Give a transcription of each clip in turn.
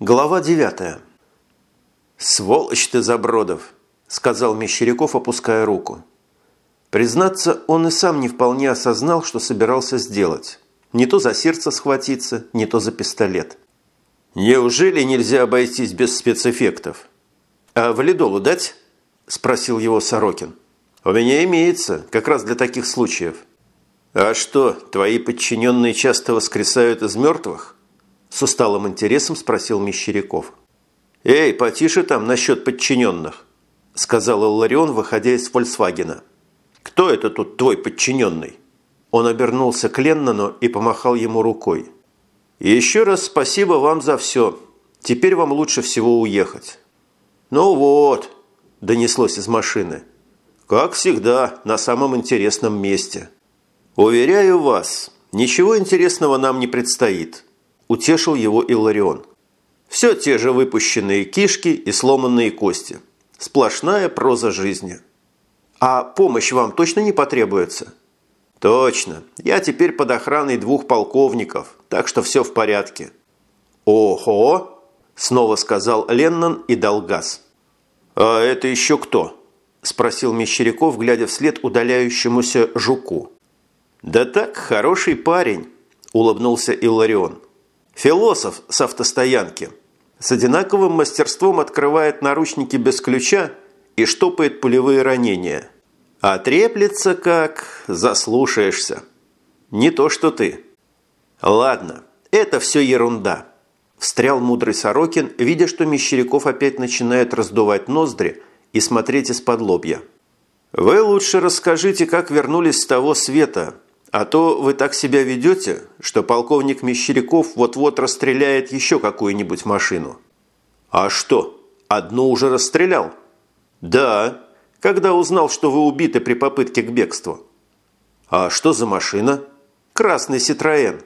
Глава 9. «Сволочь ты, Забродов!» – сказал Мещеряков, опуская руку. Признаться, он и сам не вполне осознал, что собирался сделать. Не то за сердце схватиться, не то за пистолет. «Неужели нельзя обойтись без спецэффектов?» «А валидолу дать?» – спросил его Сорокин. «У меня имеется, как раз для таких случаев». «А что, твои подчиненные часто воскресают из мертвых?» С усталым интересом спросил Мещеряков. «Эй, потише там насчет подчиненных», – сказал Ларион, выходя из «Фольксвагена». «Кто это тут твой подчиненный?» Он обернулся к Леннону и помахал ему рукой. «Еще раз спасибо вам за все. Теперь вам лучше всего уехать». «Ну вот», – донеслось из машины. «Как всегда, на самом интересном месте». «Уверяю вас, ничего интересного нам не предстоит утешил его Илларион. Все те же выпущенные кишки и сломанные кости. Сплошная проза жизни. А помощь вам точно не потребуется? Точно. Я теперь под охраной двух полковников, так что все в порядке. Ого! Снова сказал Леннон и дал газ. А это еще кто? Спросил Мещеряков, глядя вслед удаляющемуся жуку. «Да так, хороший парень», – улыбнулся Илларион. Философ с автостоянки. С одинаковым мастерством открывает наручники без ключа и штопает пулевые ранения. А треплется как... заслушаешься. Не то, что ты. Ладно, это все ерунда. Встрял мудрый Сорокин, видя, что Мещеряков опять начинает раздувать ноздри и смотреть из-под лобья. «Вы лучше расскажите, как вернулись с того света, а то вы так себя ведете, что полковник Мещеряков вот-вот расстреляет еще какую-нибудь машину. А что, одну уже расстрелял? Да, когда узнал, что вы убиты при попытке к бегству. А что за машина? Красный Ситроен.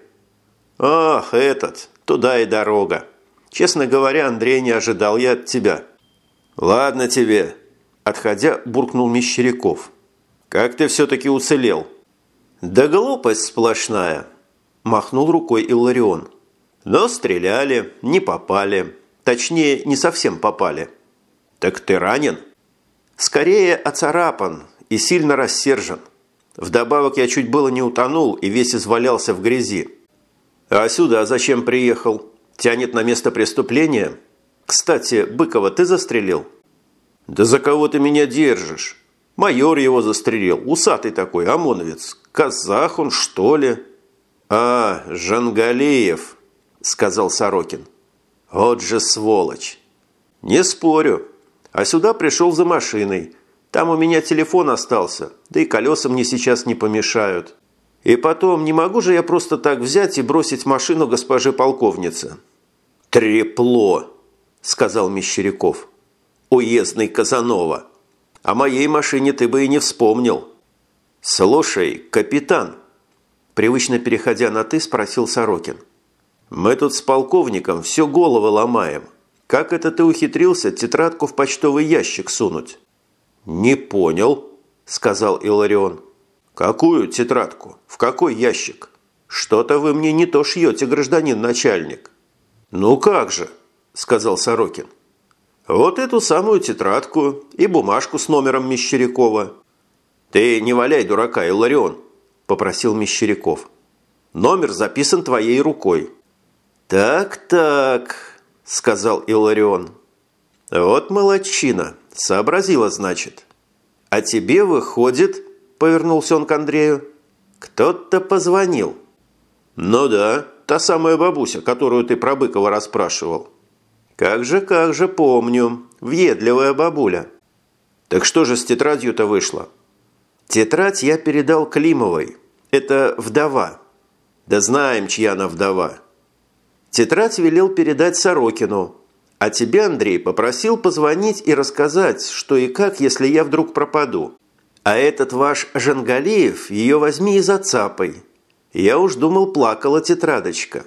Ах, этот, туда и дорога. Честно говоря, Андрей, не ожидал я от тебя. Ладно тебе, отходя, буркнул Мещеряков. Как ты все-таки уцелел? «Да глупость сплошная!» – махнул рукой Илларион. «Но стреляли, не попали. Точнее, не совсем попали». «Так ты ранен?» «Скорее оцарапан и сильно рассержен. Вдобавок я чуть было не утонул и весь извалялся в грязи». «А сюда зачем приехал? Тянет на место преступления? Кстати, Быкова ты застрелил?» «Да за кого ты меня держишь?» Майор его застрелил, усатый такой, ОМОНовец. Казах он, что ли?» «А, Жангалеев», – сказал Сорокин. «Вот же сволочь!» «Не спорю. А сюда пришел за машиной. Там у меня телефон остался, да и колеса мне сейчас не помешают. И потом, не могу же я просто так взять и бросить машину госпожи полковнице?» «Трепло», – сказал Мещеряков. «Уездный Казанова». О моей машине ты бы и не вспомнил. Слушай, капитан, привычно переходя на «ты», спросил Сорокин. Мы тут с полковником все головы ломаем. Как это ты ухитрился тетрадку в почтовый ящик сунуть? Не понял, сказал Иларион. Какую тетрадку? В какой ящик? Что-то вы мне не то шьете, гражданин начальник. Ну как же, сказал Сорокин. Вот эту самую тетрадку и бумажку с номером Мещерякова. Ты не валяй дурака, Илларион, попросил Мещеряков. Номер записан твоей рукой. Так-так, сказал Илларион. Вот молодчина, сообразила, значит. А тебе выходит, повернулся он к Андрею, кто-то позвонил. Ну да, та самая бабуся, которую ты про Быкова расспрашивал. «Как же, как же, помню. Въедливая бабуля». «Так что же с тетрадью-то вышло?» «Тетрадь я передал Климовой. Это вдова». «Да знаем, чья она вдова». «Тетрадь велел передать Сорокину. А тебе, Андрей, попросил позвонить и рассказать, что и как, если я вдруг пропаду. А этот ваш Жангалеев ее возьми и зацапай». Я уж думал, плакала тетрадочка.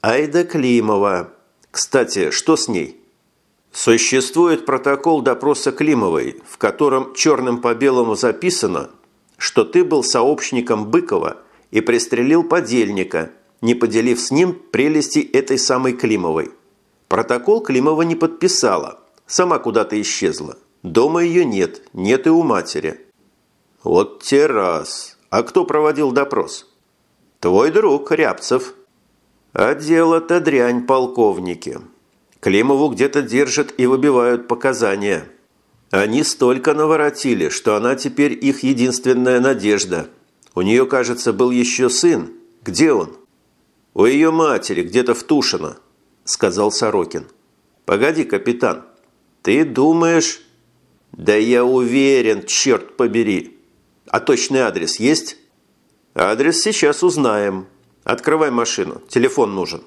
«Айда Климова». Кстати, что с ней? Существует протокол допроса Климовой, в котором черным по белому записано, что ты был сообщником Быкова и пристрелил подельника, не поделив с ним прелести этой самой Климовой. Протокол Климова не подписала, сама куда-то исчезла. Дома ее нет, нет и у матери. Вот те раз. А кто проводил допрос? Твой друг, Рябцев. А дело-то дрянь, полковники. Климову где-то держат и выбивают показания. Они столько наворотили, что она теперь их единственная надежда. У нее, кажется, был еще сын. Где он? У ее матери, где-то в Тушино, сказал Сорокин. Погоди, капитан, ты думаешь... Да я уверен, черт побери. А точный адрес есть? Адрес сейчас узнаем. Открывай машину, телефон нужен.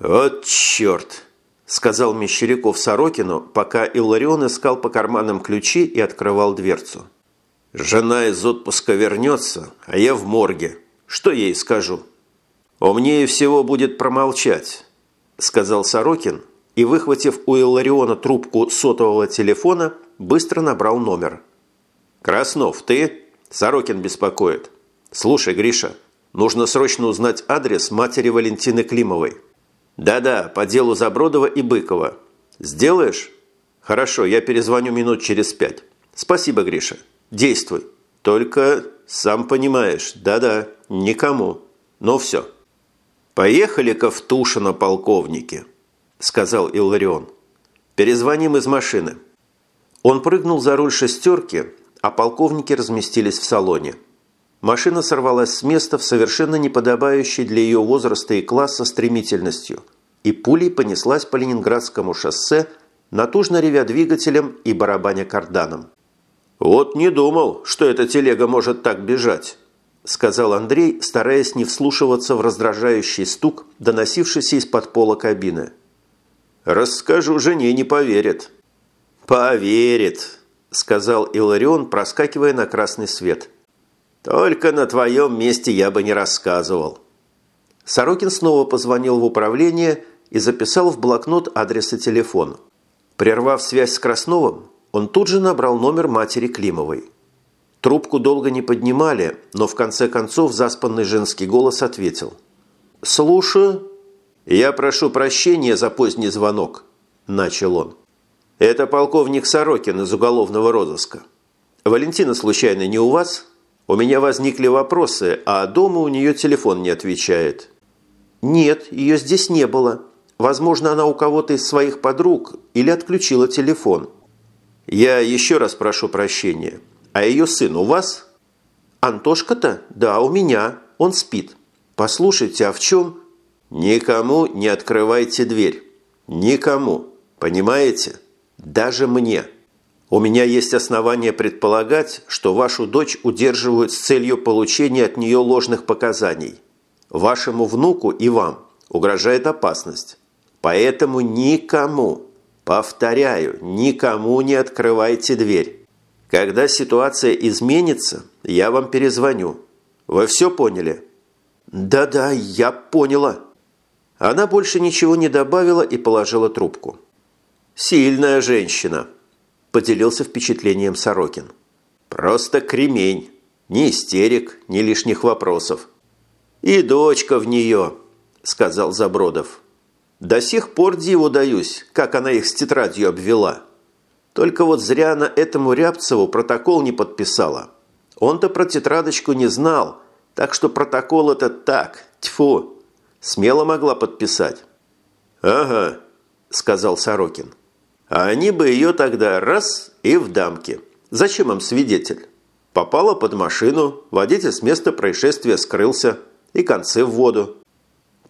Вот черт, сказал Мещеряков Сорокину, пока Илларион искал по карманам ключи и открывал дверцу. «Жена из отпуска вернется, а я в морге. Что ей скажу?» «Умнее всего будет промолчать», – сказал Сорокин и, выхватив у Иллариона трубку сотового телефона, быстро набрал номер. «Краснов, ты?» Сорокин беспокоит. «Слушай, Гриша, нужно срочно узнать адрес матери Валентины Климовой». «Да-да, по делу Забродова и Быкова. Сделаешь?» «Хорошо, я перезвоню минут через пять. Спасибо, Гриша. Действуй. Только, сам понимаешь, да-да, никому. Ну все». «Поехали-ка в Тушино, полковники», – сказал Илларион. «Перезвоним из машины». Он прыгнул за руль шестерки, а полковники разместились в салоне. Машина сорвалась с места в совершенно неподобающей для ее возраста и класса стремительностью и пулей понеслась по Ленинградскому шоссе, натужно ревя двигателем и барабаня карданом. «Вот не думал, что эта телега может так бежать», – сказал Андрей, стараясь не вслушиваться в раздражающий стук, доносившийся из-под пола кабины. «Расскажу жене, не поверит». «Поверит», – сказал Иларион, проскакивая на красный свет – только на твоем месте я бы не рассказывал». Сорокин снова позвонил в управление и записал в блокнот адрес и телефон. Прервав связь с Красновым, он тут же набрал номер матери Климовой. Трубку долго не поднимали, но в конце концов заспанный женский голос ответил. «Слушаю». «Я прошу прощения за поздний звонок», – начал он. «Это полковник Сорокин из уголовного розыска. Валентина, случайно, не у вас?» У меня возникли вопросы, а дома у нее телефон не отвечает. Нет, ее здесь не было. Возможно, она у кого-то из своих подруг или отключила телефон. Я еще раз прошу прощения. А ее сын у вас? Антошка-то? Да, у меня. Он спит. Послушайте, а в чем? Никому не открывайте дверь. Никому. Понимаете? Даже мне. У меня есть основания предполагать, что вашу дочь удерживают с целью получения от нее ложных показаний. Вашему внуку и вам угрожает опасность. Поэтому никому, повторяю, никому не открывайте дверь. Когда ситуация изменится, я вам перезвоню. Вы все поняли? Да-да, я поняла. Она больше ничего не добавила и положила трубку. Сильная женщина поделился впечатлением Сорокин. «Просто кремень. Ни истерик, ни лишних вопросов». «И дочка в нее», – сказал Забродов. «До сих пор диву даюсь, как она их с тетрадью обвела. Только вот зря она этому Рябцеву протокол не подписала. Он-то про тетрадочку не знал, так что протокол это так, тьфу, смело могла подписать». «Ага», – сказал Сорокин. А они бы ее тогда раз и в дамке. Зачем им свидетель? Попала под машину, водитель с места происшествия скрылся и концы в воду.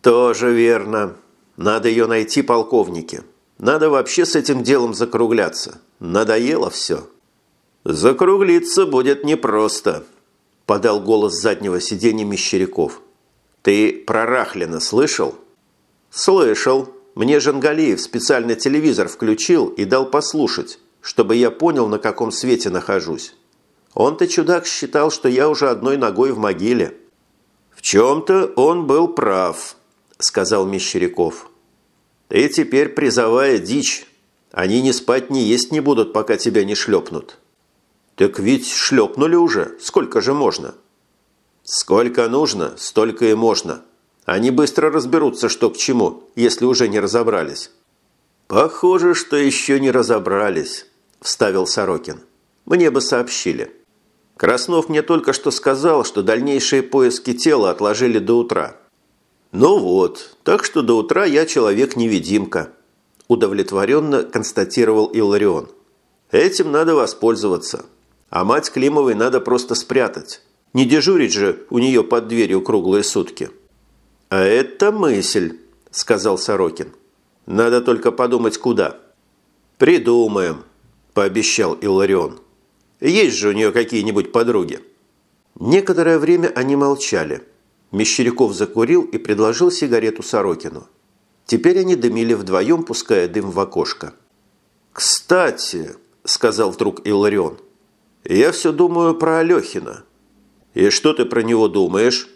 Тоже верно. Надо ее найти, полковники. Надо вообще с этим делом закругляться. Надоело все. Закруглиться будет непросто, подал голос заднего сиденья Мещеряков. Ты про Рахлина слышал? Слышал, мне Жангалиев специально телевизор включил и дал послушать, чтобы я понял, на каком свете нахожусь. Он-то чудак считал, что я уже одной ногой в могиле. «В чем-то он был прав», – сказал Мещеряков. «Ты теперь призовая дичь. Они ни спать, ни есть не будут, пока тебя не шлепнут». «Так ведь шлепнули уже. Сколько же можно?» «Сколько нужно, столько и можно», они быстро разберутся, что к чему, если уже не разобрались. «Похоже, что еще не разобрались», – вставил Сорокин. «Мне бы сообщили». Краснов мне только что сказал, что дальнейшие поиски тела отложили до утра. Ну вот, так что до утра я человек-невидимка, удовлетворенно констатировал Илларион. Этим надо воспользоваться. А мать Климовой надо просто спрятать. Не дежурить же у нее под дверью круглые сутки. А это мысль, сказал Сорокин. Надо только подумать, куда. Придумаем, пообещал Илларион. Есть же у нее какие-нибудь подруги?» Некоторое время они молчали. Мещеряков закурил и предложил сигарету Сорокину. Теперь они дымили вдвоем, пуская дым в окошко. «Кстати», – сказал вдруг Илларион, – «я все думаю про Алехина». «И что ты про него думаешь?» –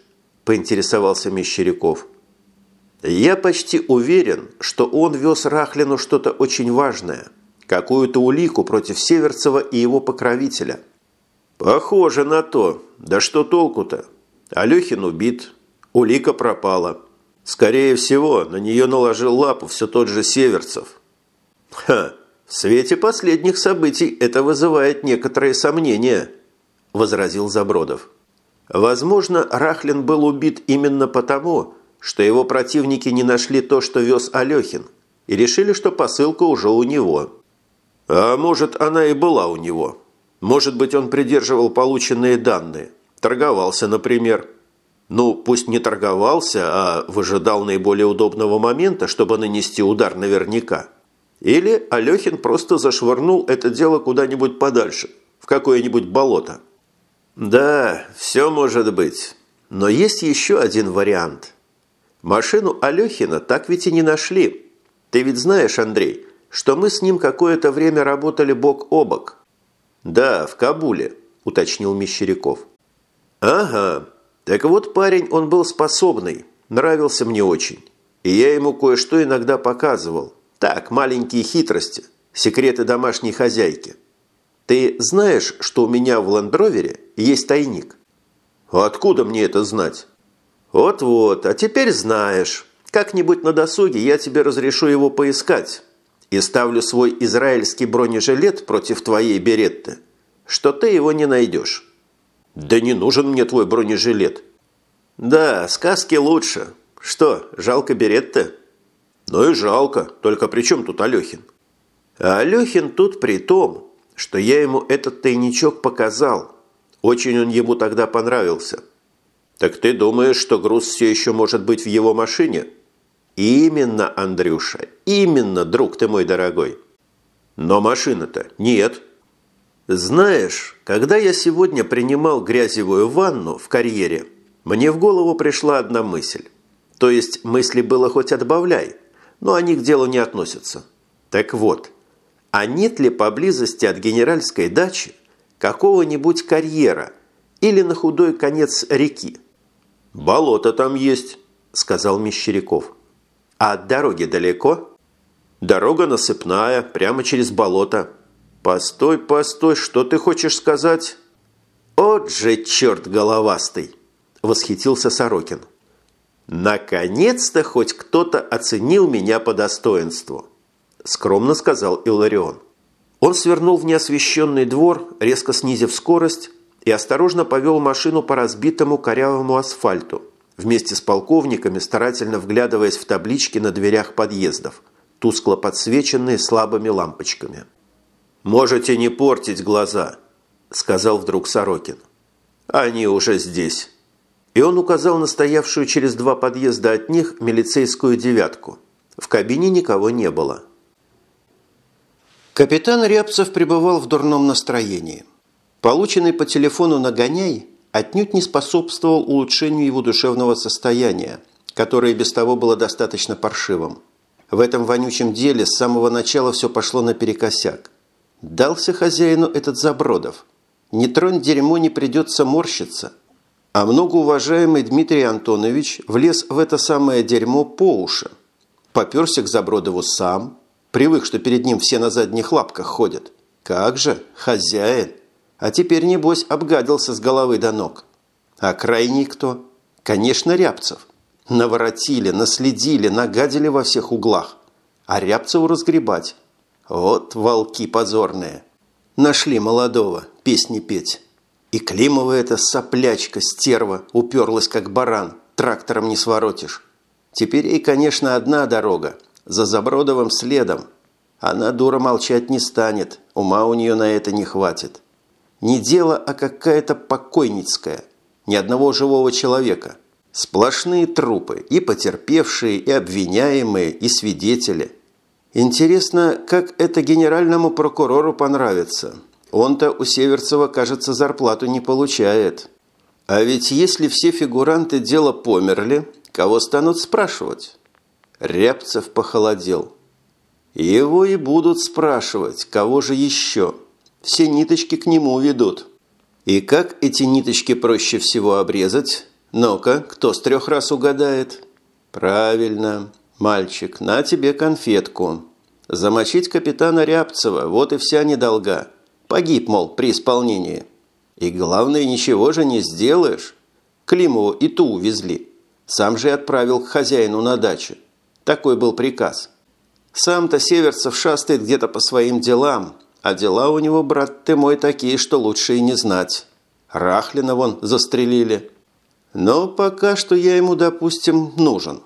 поинтересовался Мещеряков. «Я почти уверен, что он вез Рахлину что-то очень важное – какую-то улику против Северцева и его покровителя. Похоже на то. Да что толку-то? Алехин убит, улика пропала. Скорее всего, на нее наложил лапу все тот же Северцев. Ха, в свете последних событий это вызывает некоторые сомнения, возразил Забродов. Возможно, Рахлин был убит именно потому, что его противники не нашли то, что вез Алехин, и решили, что посылка уже у него. А может, она и была у него. Может быть, он придерживал полученные данные. Торговался, например. Ну, пусть не торговался, а выжидал наиболее удобного момента, чтобы нанести удар наверняка. Или Алехин просто зашвырнул это дело куда-нибудь подальше, в какое-нибудь болото. Да, все может быть. Но есть еще один вариант. Машину Алехина так ведь и не нашли. Ты ведь знаешь, Андрей, что мы с ним какое-то время работали бок о бок. Да, в Кабуле, уточнил Мещеряков. Ага, так вот парень он был способный, нравился мне очень. И я ему кое-что иногда показывал. Так, маленькие хитрости, секреты домашней хозяйки. Ты знаешь, что у меня в лендровере есть тайник? Откуда мне это знать? Вот-вот, а теперь знаешь. Как-нибудь на досуге я тебе разрешу его поискать и ставлю свой израильский бронежилет против твоей беретты, что ты его не найдешь. Да не нужен мне твой бронежилет. Да, сказки лучше. Что, жалко беретты? Ну и жалко, только при чем тут Алехин? А Алехин тут при том, что я ему этот тайничок показал. Очень он ему тогда понравился. Так ты думаешь, что груз все еще может быть в его машине?» «Именно, Андрюша, именно, друг ты мой дорогой. Но машины-то нет». «Знаешь, когда я сегодня принимал грязевую ванну в карьере, мне в голову пришла одна мысль. То есть мысли было хоть отбавляй, но они к делу не относятся. Так вот, а нет ли поблизости от генеральской дачи какого-нибудь карьера или на худой конец реки?» «Болото там есть», – сказал Мещеряков. А от дороги далеко? Дорога насыпная, прямо через болото. Постой, постой, что ты хочешь сказать? От же черт головастый! Восхитился Сорокин. Наконец-то хоть кто-то оценил меня по достоинству, скромно сказал Иларион. Он свернул в неосвещенный двор, резко снизив скорость, и осторожно повел машину по разбитому корявому асфальту, вместе с полковниками, старательно вглядываясь в таблички на дверях подъездов, тускло подсвеченные слабыми лампочками. «Можете не портить глаза», – сказал вдруг Сорокин. «Они уже здесь». И он указал на стоявшую через два подъезда от них милицейскую девятку. В кабине никого не было. Капитан Рябцев пребывал в дурном настроении. Полученный по телефону нагоняй отнюдь не способствовал улучшению его душевного состояния, которое без того было достаточно паршивым. В этом вонючем деле с самого начала все пошло наперекосяк. Дался хозяину этот Забродов. Не тронь дерьмо, не придется морщиться. А многоуважаемый Дмитрий Антонович влез в это самое дерьмо по уши. Поперся к Забродову сам, привык, что перед ним все на задних лапках ходят. Как же, хозяин! А теперь, небось, обгадился с головы до ног. А крайний кто? Конечно, Рябцев. Наворотили, наследили, нагадили во всех углах. а Рябцеву разгребать. Вот волки позорные. Нашли молодого, песни петь. И Климова эта соплячка, стерва, уперлась как баран, трактором не своротишь. Теперь ей, конечно, одна дорога, за Забродовым следом. Она, дура, молчать не станет, ума у нее на это не хватит. Не дело, а какая-то покойницкая. Ни одного живого человека. Сплошные трупы, и потерпевшие, и обвиняемые, и свидетели. Интересно, как это генеральному прокурору понравится. Он-то у Северцева, кажется, зарплату не получает. А ведь если все фигуранты дела померли, кого станут спрашивать? Рябцев похолодел. Его и будут спрашивать, кого же еще? Все ниточки к нему ведут. И как эти ниточки проще всего обрезать? Ну-ка, кто с трех раз угадает? Правильно, мальчик, на тебе конфетку. Замочить капитана Рябцева, вот и вся недолга. Погиб, мол, при исполнении. И главное, ничего же не сделаешь. Климову и ту увезли. Сам же отправил к хозяину на дачу. Такой был приказ. Сам-то Северцев шастает где-то по своим делам, а дела у него, брат ты мой, такие, что лучше и не знать. Рахлина вон застрелили. Но пока что я ему, допустим, нужен.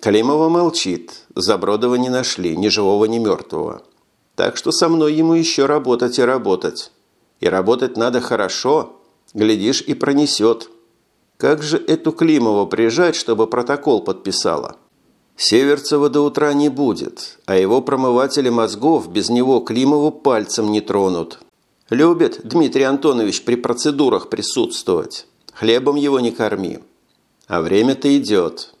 Климова молчит. Забродова не нашли, ни живого, ни мертвого. Так что со мной ему еще работать и работать. И работать надо хорошо. Глядишь, и пронесет. Как же эту Климову прижать, чтобы протокол подписала? Северцева до утра не будет, а его промыватели мозгов без него Климову пальцем не тронут. Любит Дмитрий Антонович при процедурах присутствовать. Хлебом его не корми. А время-то идет.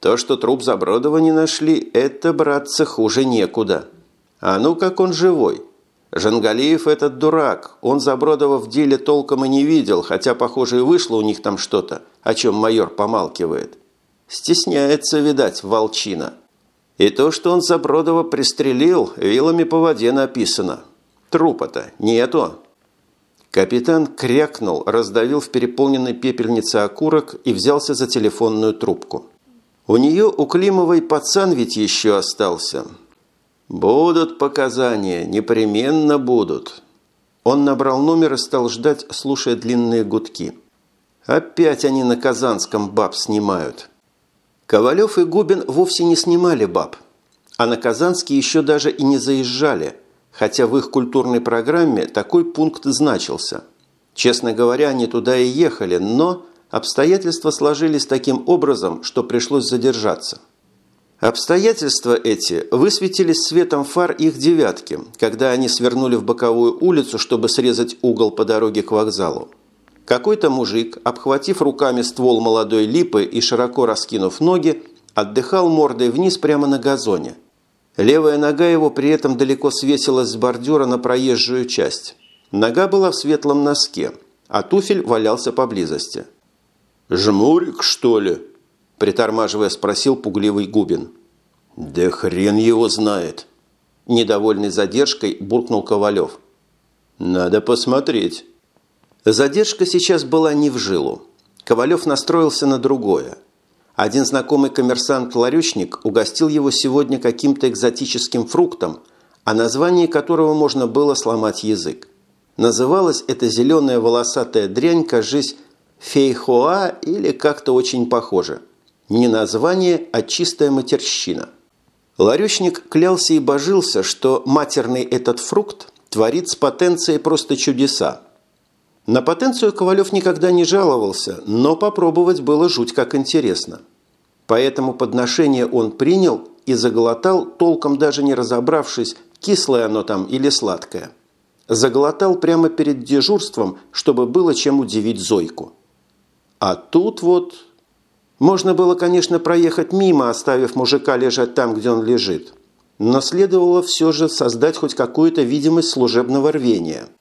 То, что труп Забродова не нашли, это, братцы, хуже некуда. А ну, как он живой. Жангалиев этот дурак. Он Забродова в деле толком и не видел, хотя, похоже, и вышло у них там что-то, о чем майор помалкивает. Стесняется, видать, волчина. И то, что он Забродова пристрелил, вилами по воде написано. Трупа-то нету. Капитан крякнул, раздавил в переполненной пепельнице окурок и взялся за телефонную трубку. У нее, у Климовой, пацан ведь еще остался. Будут показания, непременно будут. Он набрал номер и стал ждать, слушая длинные гудки. Опять они на Казанском баб снимают. Ковалев и Губин вовсе не снимали баб, а на Казанский еще даже и не заезжали, хотя в их культурной программе такой пункт значился. Честно говоря, они туда и ехали, но обстоятельства сложились таким образом, что пришлось задержаться. Обстоятельства эти высветились светом фар их «девятки», когда они свернули в боковую улицу, чтобы срезать угол по дороге к вокзалу. Какой-то мужик, обхватив руками ствол молодой липы и широко раскинув ноги, отдыхал мордой вниз прямо на газоне. Левая нога его при этом далеко свесилась с бордюра на проезжую часть. Нога была в светлом носке, а туфель валялся поблизости. «Жмурик, что ли?» – притормаживая спросил пугливый Губин. «Да хрен его знает!» Недовольный задержкой буркнул Ковалев. «Надо посмотреть». Задержка сейчас была не в жилу. Ковалев настроился на другое. Один знакомый коммерсант-ларечник угостил его сегодня каким-то экзотическим фруктом, о названии которого можно было сломать язык. Называлась эта зеленая волосатая дрянь, кажись, фейхоа или как-то очень похоже. Не название, а чистая матерщина. Ларечник клялся и божился, что матерный этот фрукт творит с потенцией просто чудеса, на потенцию Ковалев никогда не жаловался, но попробовать было жуть как интересно. Поэтому подношение он принял и заглотал, толком даже не разобравшись, кислое оно там или сладкое. Заглотал прямо перед дежурством, чтобы было чем удивить Зойку. А тут вот... Можно было, конечно, проехать мимо, оставив мужика лежать там, где он лежит. Но следовало все же создать хоть какую-то видимость служебного рвения –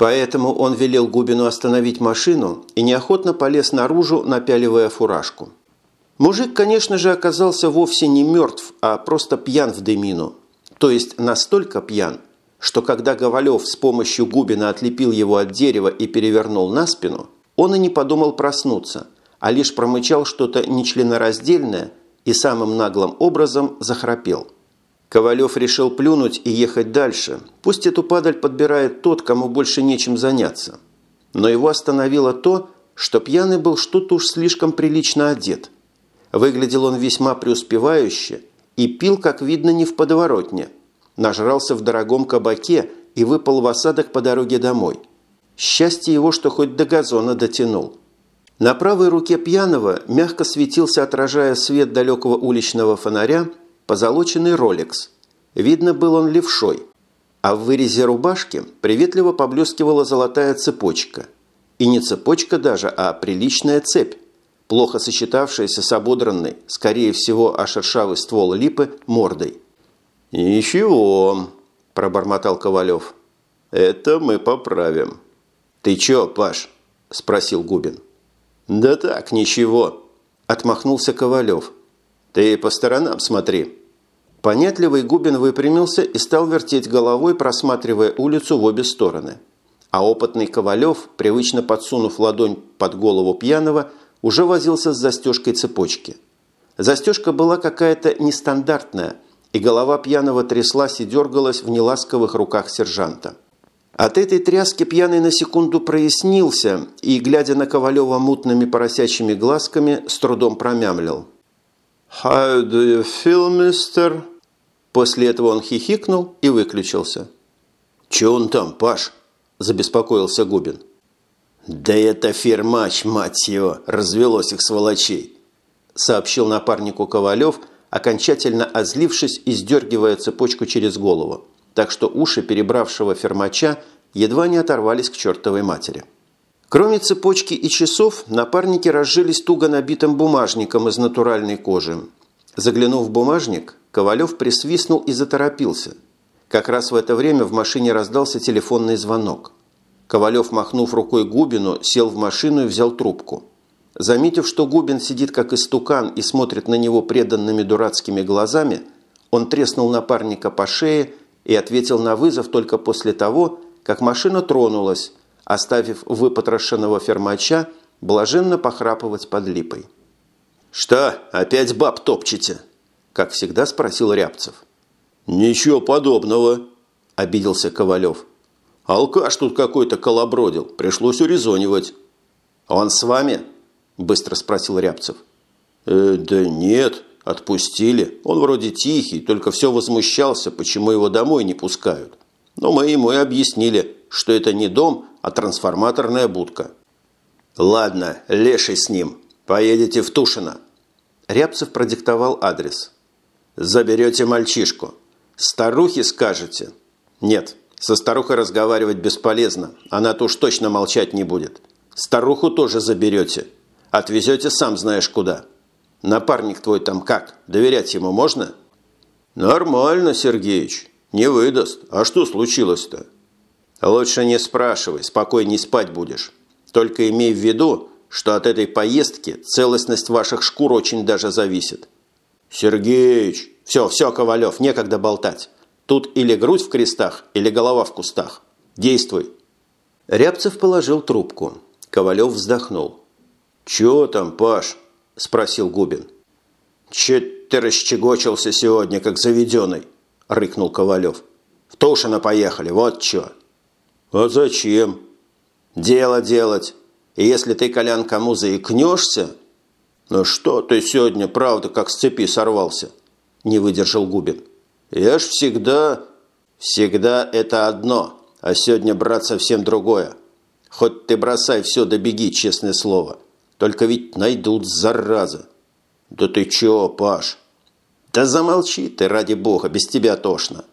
Поэтому он велел Губину остановить машину и неохотно полез наружу, напяливая фуражку. Мужик, конечно же, оказался вовсе не мертв, а просто пьян в дымину. То есть настолько пьян, что когда Говалев с помощью Губина отлепил его от дерева и перевернул на спину, он и не подумал проснуться, а лишь промычал что-то нечленораздельное и самым наглым образом захрапел. Ковалев решил плюнуть и ехать дальше. Пусть эту падаль подбирает тот, кому больше нечем заняться. Но его остановило то, что пьяный был что-то уж слишком прилично одет. Выглядел он весьма преуспевающе и пил, как видно, не в подворотне. Нажрался в дорогом кабаке и выпал в осадок по дороге домой. Счастье его, что хоть до газона дотянул. На правой руке пьяного мягко светился, отражая свет далекого уличного фонаря, позолоченный роликс. Видно, был он левшой. А в вырезе рубашки приветливо поблескивала золотая цепочка. И не цепочка даже, а приличная цепь, плохо сочетавшаяся с ободранной, скорее всего, о шершавый ствол липы, мордой. «Ничего», – пробормотал Ковалев. «Это мы поправим». «Ты чё, Паш?» – спросил Губин. «Да так, ничего», – отмахнулся Ковалев. «Ты по сторонам смотри». Понятливый Губин выпрямился и стал вертеть головой, просматривая улицу в обе стороны. А опытный Ковалев, привычно подсунув ладонь под голову пьяного, уже возился с застежкой цепочки. Застежка была какая-то нестандартная, и голова пьяного тряслась и дергалась в неласковых руках сержанта. От этой тряски пьяный на секунду прояснился и, глядя на Ковалева мутными поросячьими глазками, с трудом промямлил. «How do you feel, mister?» После этого он хихикнул и выключился. «Че он там, Паш?» – забеспокоился Губин. «Да это фермач, мать его, развелось их сволочей!» – сообщил напарнику Ковалев, окончательно озлившись и сдергивая цепочку через голову так что уши перебравшего фермача едва не оторвались к чертовой матери. Кроме цепочки и часов, напарники разжились туго набитым бумажником из натуральной кожи. Заглянув в бумажник, Ковалев присвистнул и заторопился. Как раз в это время в машине раздался телефонный звонок. Ковалев, махнув рукой Губину, сел в машину и взял трубку. Заметив, что Губин сидит как истукан и смотрит на него преданными дурацкими глазами, он треснул напарника по шее и ответил на вызов только после того, как машина тронулась, оставив выпотрошенного фермача блаженно похрапывать под липой. «Что, опять баб топчете?» – как всегда спросил Рябцев. «Ничего подобного», – обиделся Ковалев. «Алкаш тут какой-то колобродил, пришлось урезонивать». «Он с вами?» – быстро спросил Рябцев. «Э, «Да нет», Отпустили. Он вроде тихий, только все возмущался, почему его домой не пускают. Но мы ему и объяснили, что это не дом, а трансформаторная будка. «Ладно, леший с ним. Поедете в Тушино». Рябцев продиктовал адрес. «Заберете мальчишку. Старухе скажете?» «Нет, со старухой разговаривать бесполезно. Она-то уж точно молчать не будет. Старуху тоже заберете. Отвезете сам знаешь куда». Напарник твой там как? Доверять ему можно?» «Нормально, Сергеич. Не выдаст. А что случилось-то?» «Лучше не спрашивай, спокойней спать будешь. Только имей в виду, что от этой поездки целостность ваших шкур очень даже зависит». «Сергеич! Все, все, Ковалев, некогда болтать. Тут или грудь в крестах, или голова в кустах. Действуй!» Рябцев положил трубку. Ковалев вздохнул. «Чего там, Паш?» – спросил Губин. «Че ты расчегочился сегодня, как заведенный?» – рыкнул Ковалев. «В Тушино поехали, вот чё». «А зачем?» «Дело делать. И если ты, Колян, кому заикнешься...» «Ну что ты сегодня, правда, как с цепи сорвался?» – не выдержал Губин. «Я ж всегда...» «Всегда это одно, а сегодня, брат, совсем другое. Хоть ты бросай все да честное слово». Только ведь найдут, зараза. Да ты чё, Паш? Да замолчи ты, ради бога, без тебя тошно.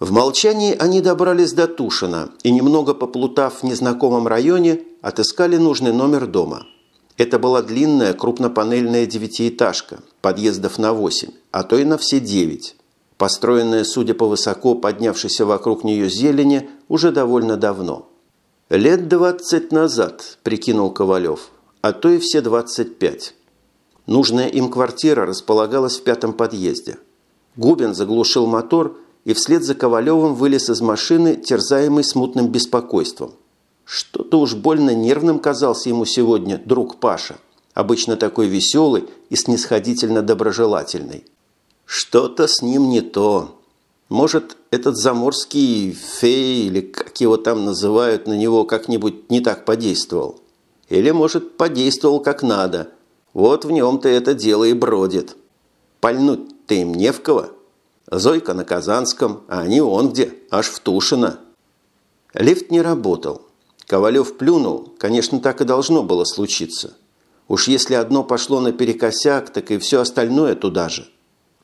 В молчании они добрались до Тушина и, немного поплутав в незнакомом районе, отыскали нужный номер дома. Это была длинная крупнопанельная девятиэтажка, подъездов на восемь, а то и на все девять. Построенная, судя по высоко поднявшейся вокруг нее зелени, уже довольно давно. «Лет двадцать назад», – прикинул Ковалев, а то и все 25. Нужная им квартира располагалась в пятом подъезде. Губин заглушил мотор и вслед за Ковалевым вылез из машины, терзаемый смутным беспокойством. Что-то уж больно нервным казался ему сегодня друг Паша, обычно такой веселый и снисходительно доброжелательный. Что-то с ним не то. Может, этот заморский фей, или как его там называют, на него как-нибудь не так подействовал. Или, может, подействовал как надо. Вот в нем-то это дело и бродит. Пальнуть-то им не в кого. Зойка на Казанском, а они он где, аж в Тушино. Лифт не работал. Ковалев плюнул, конечно, так и должно было случиться. Уж если одно пошло наперекосяк, так и все остальное туда же.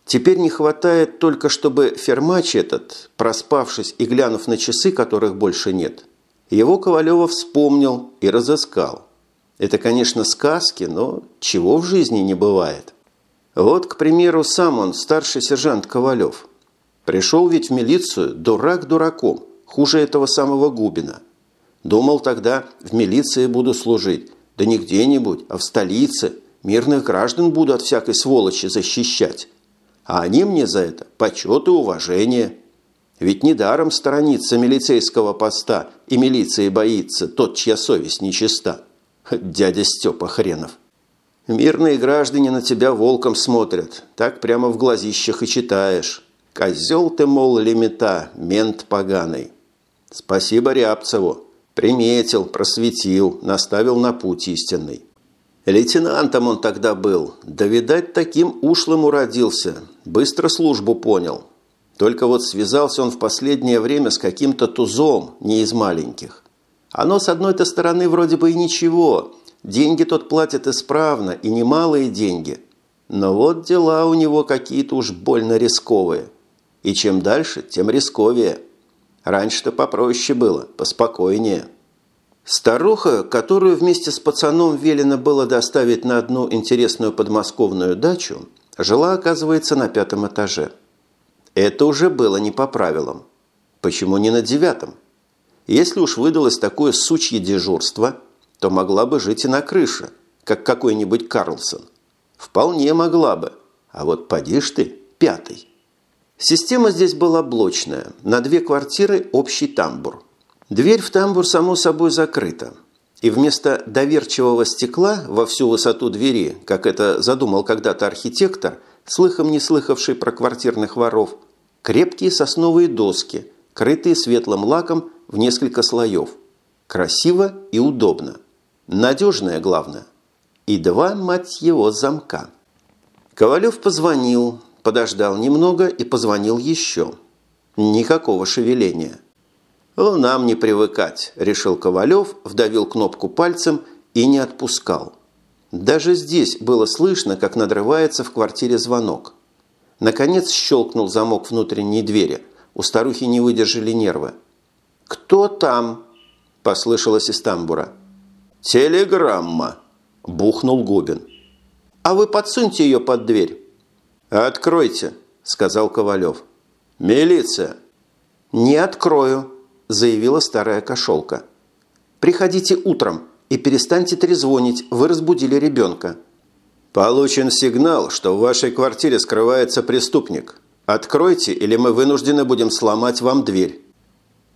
Теперь не хватает только, чтобы фермач этот, проспавшись и глянув на часы, которых больше нет, его Ковалева вспомнил и разыскал. Это, конечно, сказки, но чего в жизни не бывает. Вот, к примеру, сам он, старший сержант Ковалев. Пришел ведь в милицию дурак дураком, хуже этого самого Губина. Думал тогда, в милиции буду служить, да не где-нибудь, а в столице. Мирных граждан буду от всякой сволочи защищать. А они мне за это почет и уважение. Ведь недаром сторонится милицейского поста и милиции боится тот, чья совесть нечиста. Дядя Степа хренов. Мирные граждане на тебя волком смотрят. Так прямо в глазищах и читаешь. Козел ты, мол, лимита, мент поганый. Спасибо Рябцеву. Приметил, просветил, наставил на путь истинный. Лейтенантом он тогда был, да, видать, таким ушлым уродился, быстро службу понял. Только вот связался он в последнее время с каким-то тузом, не из маленьких. Оно с одной-то стороны вроде бы и ничего, деньги тот платит исправно, и немалые деньги. Но вот дела у него какие-то уж больно рисковые. И чем дальше, тем рисковее. Раньше-то попроще было, поспокойнее. Старуха, которую вместе с пацаном велено было доставить на одну интересную подмосковную дачу, жила, оказывается, на пятом этаже. Это уже было не по правилам. Почему не на девятом? Если уж выдалось такое сучье дежурство, то могла бы жить и на крыше, как какой-нибудь Карлсон. Вполне могла бы. А вот поди ж ты, пятый. Система здесь была блочная, на две квартиры общий тамбур – Дверь в тамбур, само собой, закрыта. И вместо доверчивого стекла во всю высоту двери, как это задумал когда-то архитектор, слыхом не слыхавший про квартирных воров, крепкие сосновые доски, крытые светлым лаком в несколько слоев. Красиво и удобно. Надежное, главное. И два, мать его, замка. Ковалев позвонил, подождал немного и позвонил еще. Никакого шевеления. «Нам не привыкать», – решил Ковалев, вдавил кнопку пальцем и не отпускал. Даже здесь было слышно, как надрывается в квартире звонок. Наконец щелкнул замок внутренней двери. У старухи не выдержали нервы. «Кто там?» – послышалось из тамбура. «Телеграмма», – бухнул Губин. «А вы подсуньте ее под дверь». «Откройте», – сказал Ковалев. «Милиция». «Не открою», – заявила старая кошелка. «Приходите утром и перестаньте трезвонить, вы разбудили ребенка». «Получен сигнал, что в вашей квартире скрывается преступник. Откройте, или мы вынуждены будем сломать вам дверь».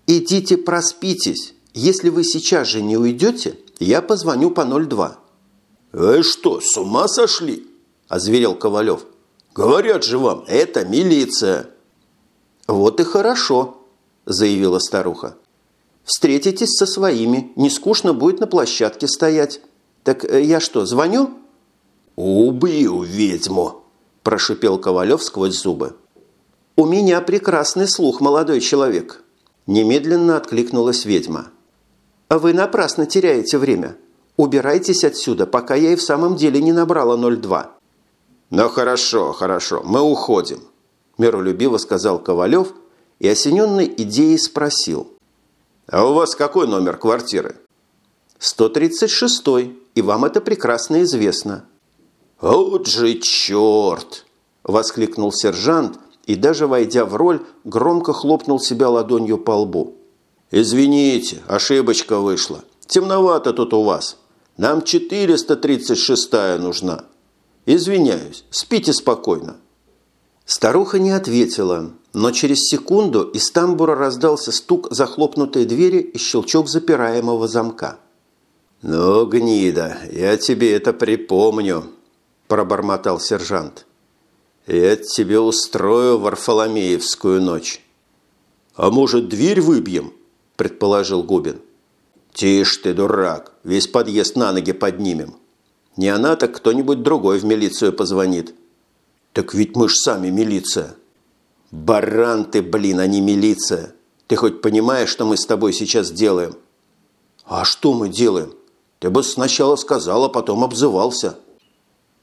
«Идите проспитесь. Если вы сейчас же не уйдете, я позвоню по 02». «Вы что, с ума сошли?» – озверел Ковалев. «Говорят же вам, это милиция». «Вот и хорошо», заявила старуха. «Встретитесь со своими, не скучно будет на площадке стоять. Так э, я что, звоню?» «Убью ведьму!» – прошипел Ковалев сквозь зубы. «У меня прекрасный слух, молодой человек!» Немедленно откликнулась ведьма. «А вы напрасно теряете время. Убирайтесь отсюда, пока я и в самом деле не набрала 02». «Ну хорошо, хорошо, мы уходим», – миролюбиво сказал Ковалев – и осененной идеей спросил. «А у вас какой номер квартиры?» «136, и вам это прекрасно известно». «Вот же черт!» – воскликнул сержант и, даже войдя в роль, громко хлопнул себя ладонью по лбу. «Извините, ошибочка вышла. Темновато тут у вас. Нам 436-я нужна. Извиняюсь, спите спокойно». Старуха не ответила, но через секунду из тамбура раздался стук захлопнутой двери и щелчок запираемого замка. «Ну, гнида, я тебе это припомню», – пробормотал сержант. «Я тебе устрою Варфоломеевскую ночь». «А может, дверь выбьем?» – предположил Губин. «Тише ты, дурак, весь подъезд на ноги поднимем. Не она, так кто-нибудь другой в милицию позвонит». «Так ведь мы ж сами милиция». «Баран ты, блин, а не милиция. Ты хоть понимаешь, что мы с тобой сейчас делаем?» «А что мы делаем? Ты бы сначала сказал, а потом обзывался».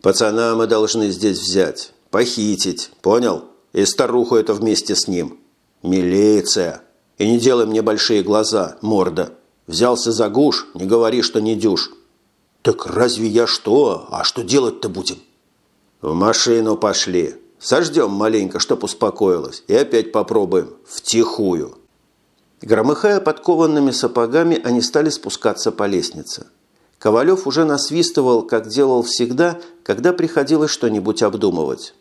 «Пацана мы должны здесь взять, похитить, понял? И старуху это вместе с ним. Милиция. И не делай мне большие глаза, морда. Взялся за гуш, не говори, что не дюш». «Так разве я что? А что делать-то будем?» «В машину пошли. Сождем маленько, чтоб успокоилась, и опять попробуем. Втихую». Громыхая подкованными сапогами, они стали спускаться по лестнице. Ковалев уже насвистывал, как делал всегда, когда приходилось что-нибудь обдумывать.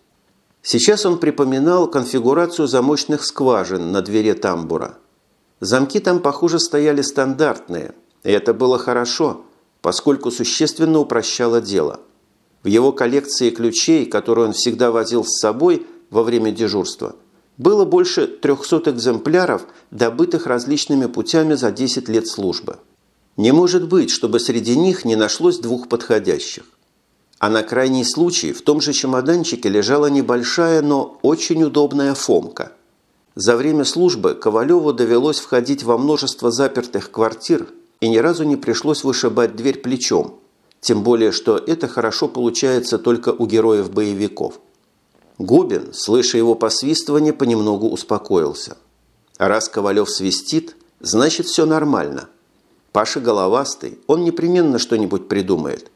Сейчас он припоминал конфигурацию замочных скважин на двери тамбура. Замки там, похоже, стояли стандартные, и это было хорошо, поскольку существенно упрощало дело. В его коллекции ключей, которую он всегда возил с собой во время дежурства, было больше 300 экземпляров, добытых различными путями за 10 лет службы. Не может быть, чтобы среди них не нашлось двух подходящих. А на крайний случай в том же чемоданчике лежала небольшая, но очень удобная фомка. За время службы Ковалеву довелось входить во множество запертых квартир и ни разу не пришлось вышибать дверь плечом. Тем более, что это хорошо получается только у героев-боевиков. Губин, слыша его посвистывание, понемногу успокоился. Раз Ковалев свистит, значит все нормально. Паша головастый, он непременно что-нибудь придумает.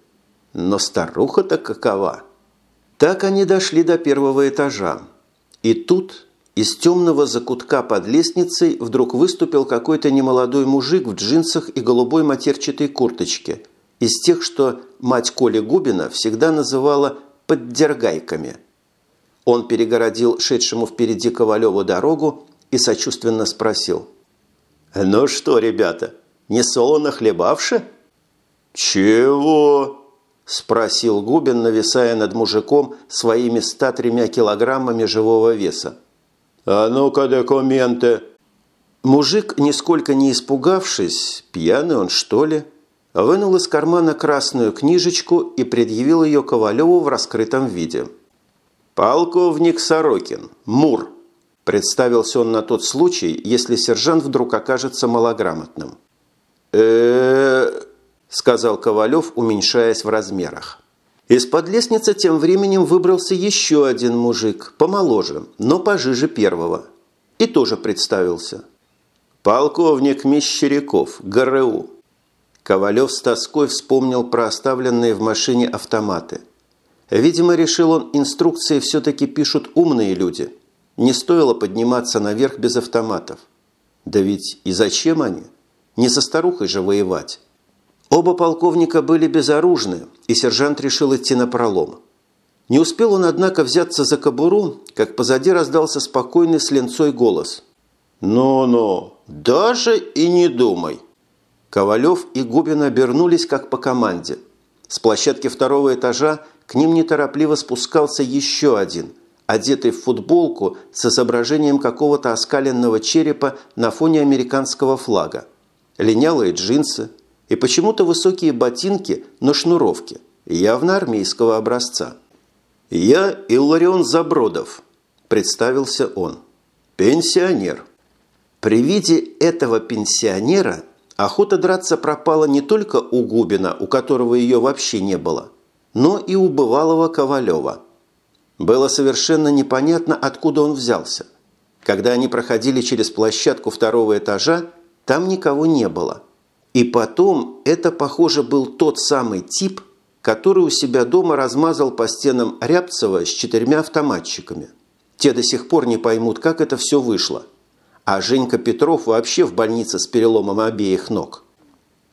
Но старуха-то какова? Так они дошли до первого этажа. И тут из темного закутка под лестницей вдруг выступил какой-то немолодой мужик в джинсах и голубой матерчатой курточке, из тех, что мать Коли Губина всегда называла «поддергайками». Он перегородил шедшему впереди Ковалеву дорогу и сочувственно спросил. «Ну что, ребята, не солоно хлебавши?» «Чего?» – спросил Губин, нависая над мужиком своими 103 килограммами живого веса. «А ну-ка документы!» Мужик, нисколько не испугавшись, пьяный он что ли, вынул из кармана красную книжечку и предъявил ее Ковалеву в раскрытом виде – «Полковник Сорокин, Мур», – представился он на тот случай, если сержант вдруг окажется малограмотным. э сказал Ковалев, уменьшаясь в размерах. Из-под лестницы тем временем выбрался еще один мужик, помоложе, но пожиже первого. И тоже представился. «Полковник Мещеряков, ГРУ». Ковалев с тоской вспомнил про оставленные в машине автоматы. Видимо, решил он, инструкции все-таки пишут умные люди. Не стоило подниматься наверх без автоматов. Да ведь и зачем они? Не со старухой же воевать. Оба полковника были безоружны, и сержант решил идти на пролом. Не успел он, однако, взяться за кобуру, как позади раздался спокойный с ленцой голос. «Ну-ну, даже и не думай!» Ковалев и Губин обернулись, как по команде. С площадки второго этажа к ним неторопливо спускался еще один, одетый в футболку с изображением какого-то оскаленного черепа на фоне американского флага. Линялые джинсы и почему-то высокие ботинки на шнуровке, явно армейского образца. «Я Илларион Забродов», – представился он. «Пенсионер». При виде этого пенсионера охота драться пропала не только у Губина, у которого ее вообще не было – но и у бывалого Ковалева. Было совершенно непонятно, откуда он взялся. Когда они проходили через площадку второго этажа, там никого не было. И потом это, похоже, был тот самый тип, который у себя дома размазал по стенам Рябцева с четырьмя автоматчиками. Те до сих пор не поймут, как это все вышло. А Женька Петров вообще в больнице с переломом обеих ног.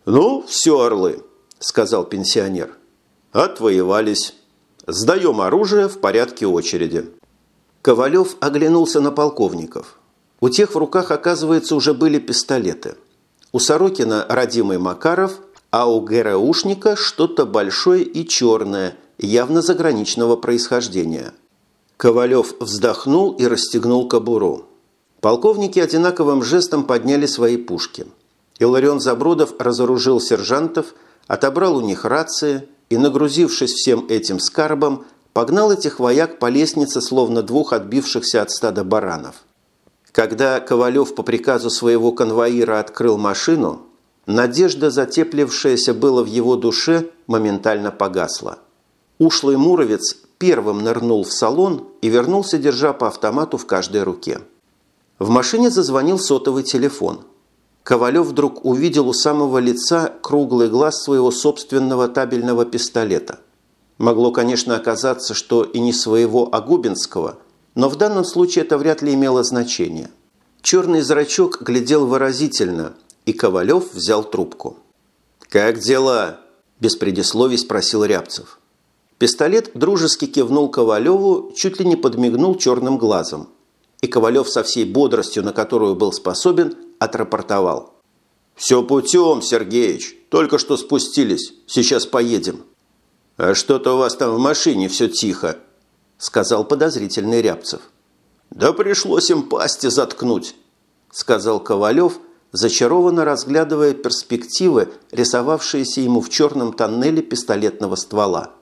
«Ну, все, орлы», – сказал пенсионер. Отвоевались. Сдаем оружие в порядке очереди. Ковалев оглянулся на полковников. У тех в руках, оказывается, уже были пистолеты. У Сорокина родимый Макаров, а у ГРУшника что-то большое и черное, явно заграничного происхождения. Ковалев вздохнул и расстегнул кобуру. Полковники одинаковым жестом подняли свои пушки. Иларион Забродов разоружил сержантов, отобрал у них рации и, нагрузившись всем этим скарбом, погнал этих вояк по лестнице, словно двух отбившихся от стада баранов. Когда Ковалев по приказу своего конвоира открыл машину, надежда, затеплившаяся было в его душе, моментально погасла. Ушлый Муровец первым нырнул в салон и вернулся, держа по автомату в каждой руке. В машине зазвонил сотовый телефон. Ковалев вдруг увидел у самого лица круглый глаз своего собственного табельного пистолета. Могло, конечно, оказаться, что и не своего, а Губинского, но в данном случае это вряд ли имело значение. Черный зрачок глядел выразительно, и Ковалев взял трубку. «Как дела?» – без предисловий спросил Рябцев. Пистолет дружески кивнул Ковалеву, чуть ли не подмигнул черным глазом. И Ковалев со всей бодростью, на которую был способен, отрапортовал. «Все путем, Сергеич. Только что спустились. Сейчас поедем». «А что-то у вас там в машине все тихо», – сказал подозрительный Рябцев. «Да пришлось им пасти заткнуть», – сказал Ковалев, зачарованно разглядывая перспективы, рисовавшиеся ему в черном тоннеле пистолетного ствола.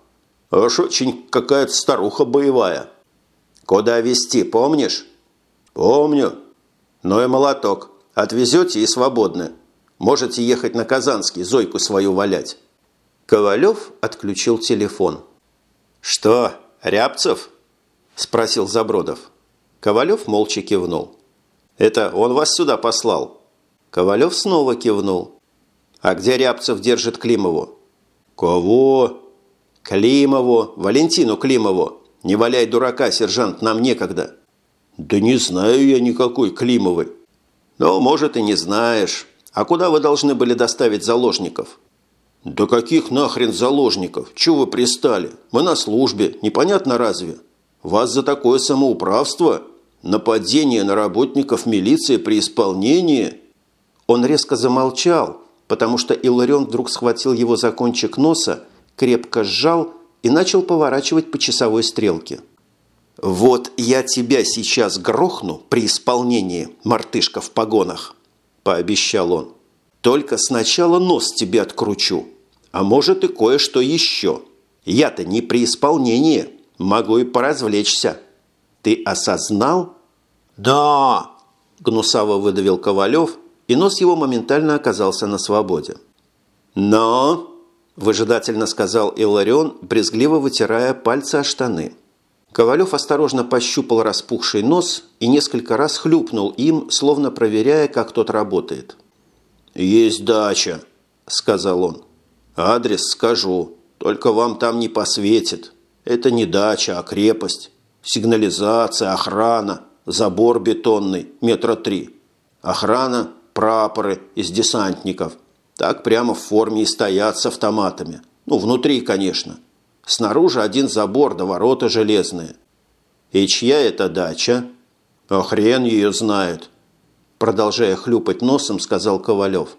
Аж очень какая-то старуха боевая. Куда везти, помнишь? Помню. Ну и молоток. Отвезете и свободны. Можете ехать на Казанский, Зойку свою валять. Ковалев отключил телефон. «Что, Рябцев?» – спросил Забродов. Ковалев молча кивнул. «Это он вас сюда послал?» Ковалев снова кивнул. «А где Рябцев держит Климову?» «Кого?» «Климову! Валентину Климову! Не валяй дурака, сержант, нам некогда!» «Да не знаю я никакой Климовой!» «Ну, может, и не знаешь. А куда вы должны были доставить заложников?» «Да каких нахрен заложников? Чего вы пристали? Мы на службе, непонятно разве? Вас за такое самоуправство? Нападение на работников милиции при исполнении?» Он резко замолчал, потому что Иларион вдруг схватил его за кончик носа крепко сжал и начал поворачивать по часовой стрелке. «Вот я тебя сейчас грохну при исполнении, мартышка в погонах», – пообещал он. «Только сначала нос тебе откручу, а может и кое-что еще. Я-то не при исполнении, могу и поразвлечься. Ты осознал?» «Да!» – гнусаво выдавил Ковалев, и нос его моментально оказался на свободе. «Но!» – выжидательно сказал Иларион, брезгливо вытирая пальцы о штаны. Ковалев осторожно пощупал распухший нос и несколько раз хлюпнул им, словно проверяя, как тот работает. «Есть дача», – сказал он. «Адрес скажу, только вам там не посветит. Это не дача, а крепость. Сигнализация, охрана, забор бетонный, метра три. Охрана, прапоры из десантников, так прямо в форме и стоят с автоматами. Ну, внутри, конечно. Снаружи один забор да ворота железные. И чья это дача? А хрен ее знает. Продолжая хлюпать носом, сказал Ковалев.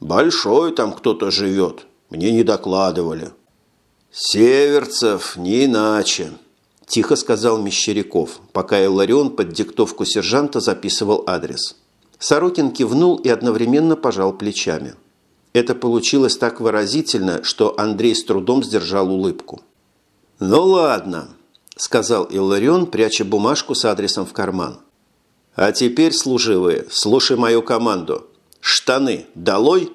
Большой там кто-то живет. Мне не докладывали. Северцев, не иначе. Тихо сказал Мещеряков, пока Иларион под диктовку сержанта записывал адрес. Сорокин кивнул и одновременно пожал плечами. Это получилось так выразительно, что Андрей с трудом сдержал улыбку. «Ну ладно», – сказал Илларион, пряча бумажку с адресом в карман. «А теперь, служивые, слушай мою команду. Штаны долой?»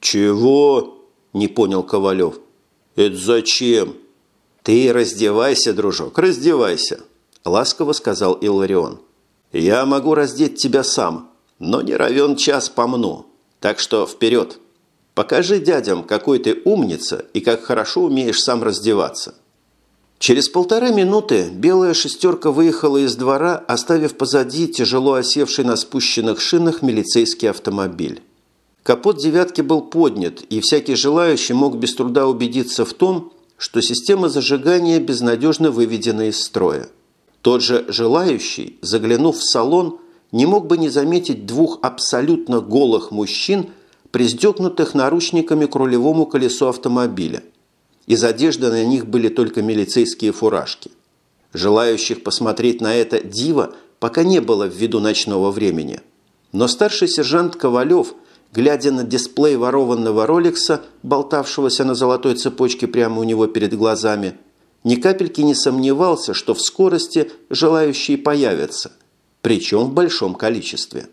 «Чего?» – не понял Ковалев. «Это зачем?» «Ты раздевайся, дружок, раздевайся», – ласково сказал Илларион. «Я могу раздеть тебя сам, но не равен час помну, так что вперед!» Покажи дядям, какой ты умница и как хорошо умеешь сам раздеваться». Через полтора минуты белая шестерка выехала из двора, оставив позади тяжело осевший на спущенных шинах милицейский автомобиль. Капот «девятки» был поднят, и всякий желающий мог без труда убедиться в том, что система зажигания безнадежно выведена из строя. Тот же желающий, заглянув в салон, не мог бы не заметить двух абсолютно голых мужчин – пристегнутых наручниками к рулевому колесу автомобиля. Из одежды на них были только милицейские фуражки. Желающих посмотреть на это диво пока не было в виду ночного времени. Но старший сержант Ковалев, глядя на дисплей ворованного роликса, болтавшегося на золотой цепочке прямо у него перед глазами, ни капельки не сомневался, что в скорости желающие появятся, причем в большом количестве.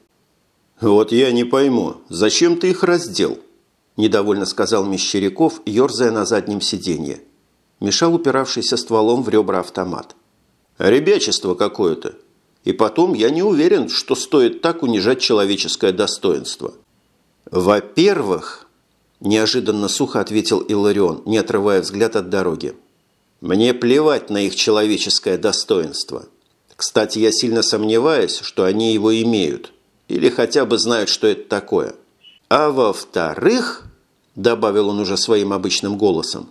«Вот я не пойму, зачем ты их раздел?» – недовольно сказал Мещеряков, ерзая на заднем сиденье. Мешал упиравшийся стволом в ребра автомат. «Ребячество какое-то. И потом я не уверен, что стоит так унижать человеческое достоинство». «Во-первых», – неожиданно сухо ответил Иларион, не отрывая взгляд от дороги, – «мне плевать на их человеческое достоинство. Кстати, я сильно сомневаюсь, что они его имеют. Или хотя бы знают, что это такое. А во-вторых, добавил он уже своим обычным голосом,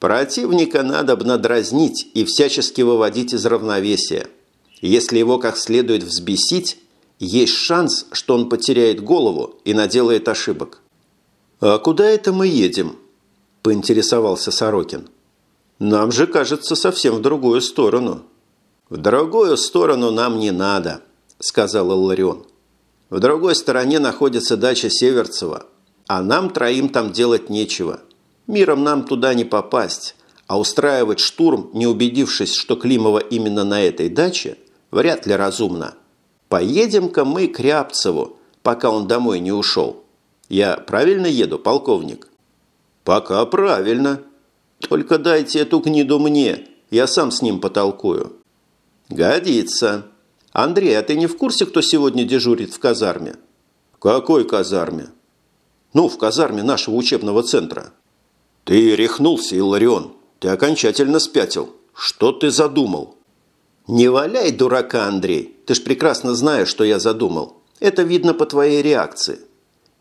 противника надо дразнить и всячески выводить из равновесия. Если его как следует взбесить, есть шанс, что он потеряет голову и наделает ошибок. «А куда это мы едем?» – поинтересовался Сорокин. «Нам же, кажется, совсем в другую сторону». «В другую сторону нам не надо», – сказал Илларион. В другой стороне находится дача Северцева, а нам троим там делать нечего. Миром нам туда не попасть, а устраивать штурм, не убедившись, что Климова именно на этой даче, вряд ли разумно. Поедем-ка мы к Рябцеву, пока он домой не ушел. Я правильно еду, полковник? Пока правильно. Только дайте эту гниду мне, я сам с ним потолкую. Годится. «Андрей, а ты не в курсе, кто сегодня дежурит в казарме?» «В какой казарме?» «Ну, в казарме нашего учебного центра». «Ты рехнулся, Илларион. Ты окончательно спятил. Что ты задумал?» «Не валяй дурака, Андрей. Ты ж прекрасно знаешь, что я задумал. Это видно по твоей реакции.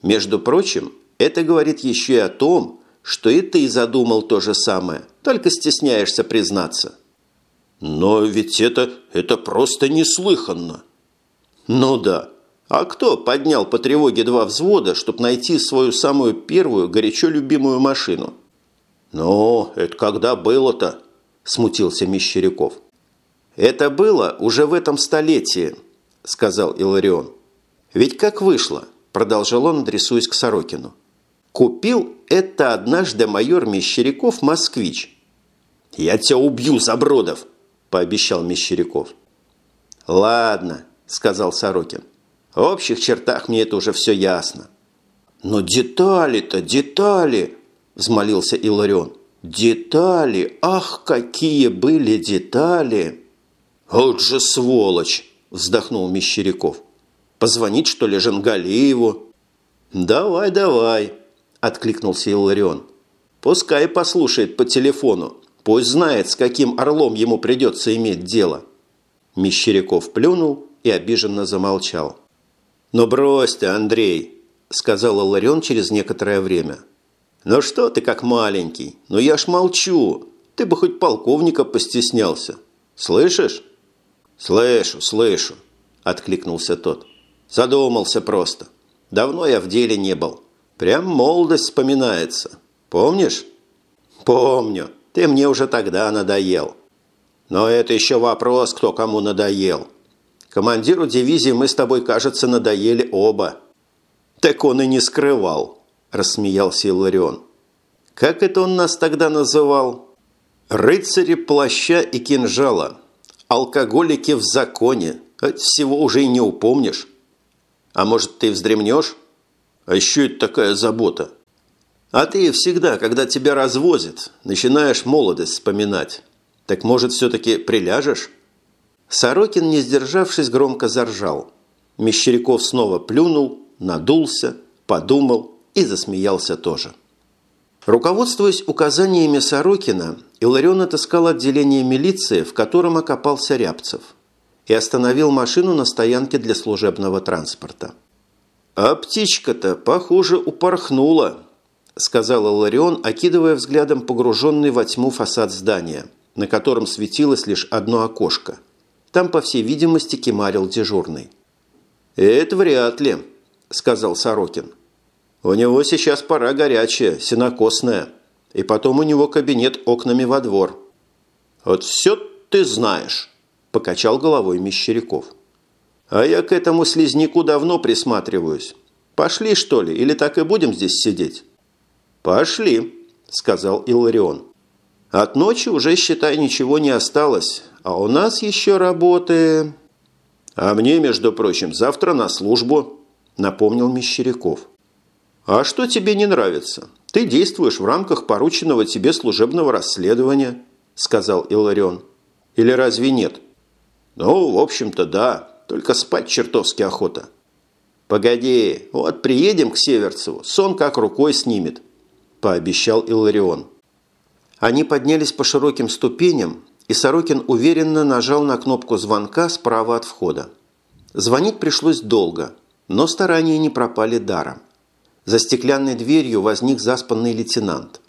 Между прочим, это говорит еще и о том, что и ты задумал то же самое, только стесняешься признаться». Но ведь это, это просто неслыханно. Ну да. А кто поднял по тревоге два взвода, чтобы найти свою самую первую горячо любимую машину? Ну, это когда было-то? Смутился Мещеряков. Это было уже в этом столетии, сказал Иларион. Ведь как вышло, продолжал он, адресуясь к Сорокину. Купил это однажды майор Мещеряков москвич. Я тебя убью, Забродов, – пообещал Мещеряков. «Ладно», – сказал Сорокин. «В общих чертах мне это уже все ясно». «Но детали-то, детали!» – взмолился Иларион. «Детали! Ах, какие были детали!» «Вот же сволочь!» – вздохнул Мещеряков. «Позвонить, что ли, Жангалееву?» «Давай, давай!» – откликнулся Иларион. «Пускай послушает по телефону. Пусть знает, с каким орлом ему придется иметь дело». Мещеряков плюнул и обиженно замолчал. «Ну брось ты, Андрей», – сказал Ларион через некоторое время. «Ну что ты как маленький? Ну я ж молчу. Ты бы хоть полковника постеснялся. Слышишь?» «Слышу, слышу», – откликнулся тот. «Задумался просто. Давно я в деле не был. Прям молодость вспоминается. Помнишь?» «Помню. Ты мне уже тогда надоел. Но это еще вопрос, кто кому надоел. Командиру дивизии мы с тобой, кажется, надоели оба. Так он и не скрывал, рассмеялся Иларион. Как это он нас тогда называл? Рыцари плаща и кинжала. Алкоголики в законе. От всего уже и не упомнишь. А может, ты вздремнешь? А еще это такая забота. А ты всегда, когда тебя развозят, начинаешь молодость вспоминать. Так может, все-таки приляжешь?» Сорокин, не сдержавшись, громко заржал. Мещеряков снова плюнул, надулся, подумал и засмеялся тоже. Руководствуясь указаниями Сорокина, Иларион отыскал отделение милиции, в котором окопался Рябцев, и остановил машину на стоянке для служебного транспорта. «А птичка-то, похоже, упорхнула», сказала Ларион, окидывая взглядом погруженный во тьму фасад здания, на котором светилось лишь одно окошко. Там, по всей видимости, кемарил дежурный. «Это вряд ли», – сказал Сорокин. «У него сейчас пора горячая, сенокосная, и потом у него кабинет окнами во двор». «Вот все ты знаешь?» – покачал головой Мещеряков. «А я к этому слизняку давно присматриваюсь. Пошли, что ли, или так и будем здесь сидеть?» «Пошли», – сказал Илларион. «От ночи уже, считай, ничего не осталось, а у нас еще работы...» «А мне, между прочим, завтра на службу», – напомнил Мещеряков. «А что тебе не нравится? Ты действуешь в рамках порученного тебе служебного расследования», – сказал Иларион. «Или разве нет?» «Ну, в общем-то, да. Только спать чертовски охота». «Погоди, вот приедем к Северцеву, сон как рукой снимет», – пообещал Иларион. Они поднялись по широким ступеням, и Сорокин уверенно нажал на кнопку звонка справа от входа. Звонить пришлось долго, но старания не пропали даром. За стеклянной дверью возник заспанный лейтенант.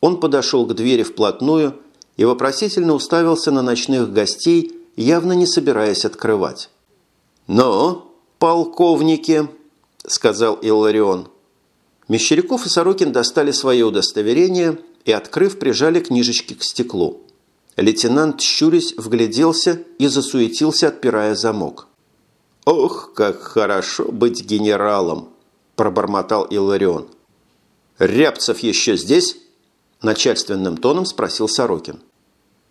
Он подошел к двери вплотную и вопросительно уставился на ночных гостей, явно не собираясь открывать. «Ну, полковники», – сказал Илларион. Мещеряков и Сорокин достали свои удостоверения и, открыв, прижали книжечки к стеклу. Лейтенант, щурясь, вгляделся и засуетился, отпирая замок. «Ох, как хорошо быть генералом!» – пробормотал Илларион. «Рябцев еще здесь?» – начальственным тоном спросил Сорокин.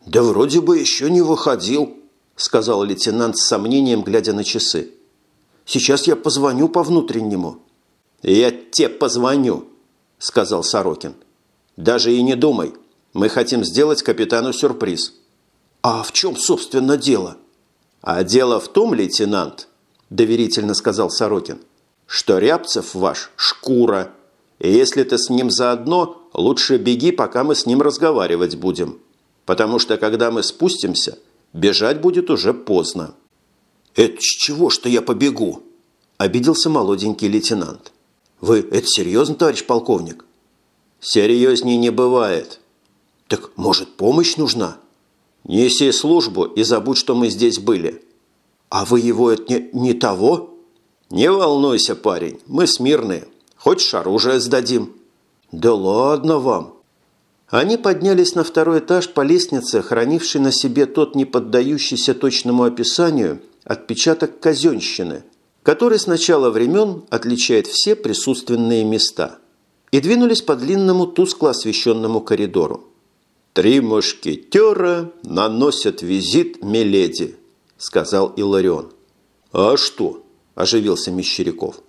«Да вроде бы еще не выходил», – сказал лейтенант с сомнением, глядя на часы. «Сейчас я позвоню по внутреннему». «Я тебе позвоню», – сказал Сорокин. «Даже и не думай. Мы хотим сделать капитану сюрприз». «А в чем, собственно, дело?» «А дело в том, лейтенант», – доверительно сказал Сорокин – что Рябцев ваш – шкура. И если ты с ним заодно, лучше беги, пока мы с ним разговаривать будем. Потому что, когда мы спустимся, бежать будет уже поздно». «Это с чего, что я побегу?» – обиделся молоденький лейтенант. «Вы это серьезно, товарищ полковник?» «Серьезней не бывает». «Так, может, помощь нужна?» «Неси службу и забудь, что мы здесь были». «А вы его это не, не того?» «Не волнуйся, парень, мы смирные. Хочешь, оружие сдадим?» «Да ладно вам!» Они поднялись на второй этаж по лестнице, хранившей на себе тот не поддающийся точному описанию отпечаток казенщины, который с начала времен отличает все присутственные места, и двинулись по длинному тускло освещенному коридору. «Три мушкетера наносят визит Миледи», – сказал Иларион. «А что?» – оживился Мещеряков.